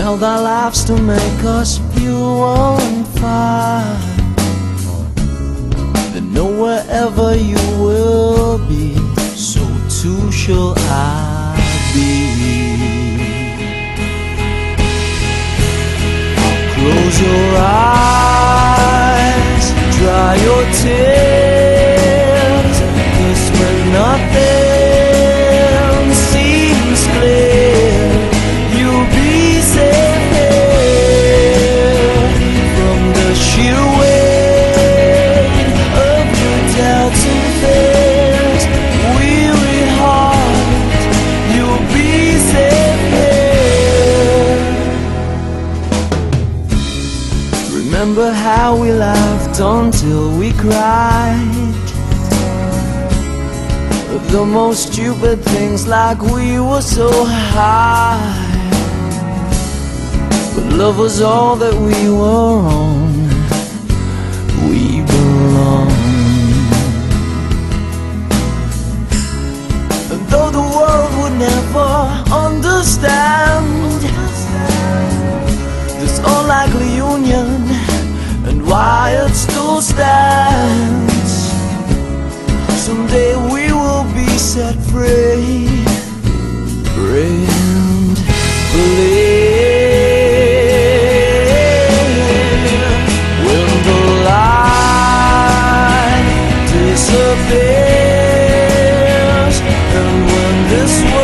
to meld our lives to make us pure and fine, then know wherever you will be, so too shall I be. Close your eyes, dry your tears, Remember how we laughed until we cried. The most stupid things like we were so high. But love was all that we were on. We belong. And though the world would never understand this unlikely union disappears and when this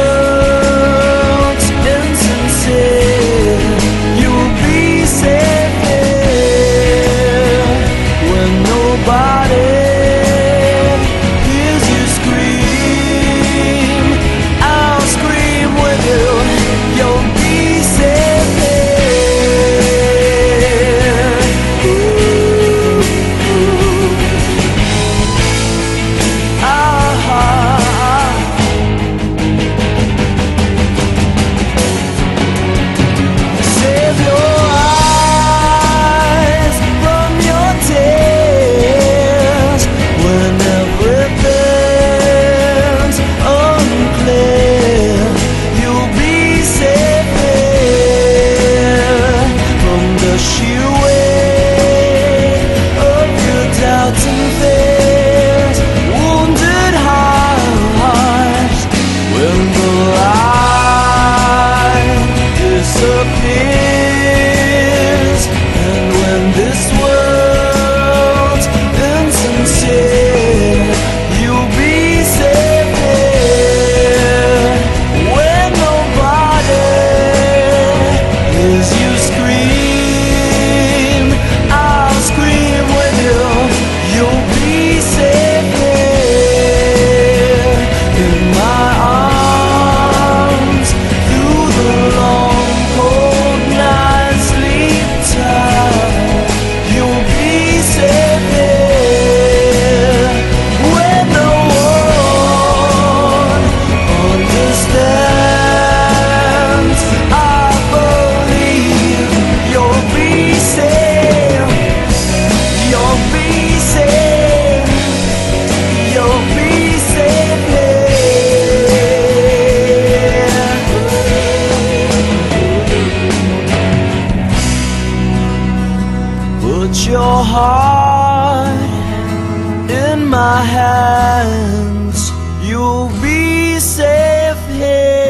in my hands. You'll be safe here.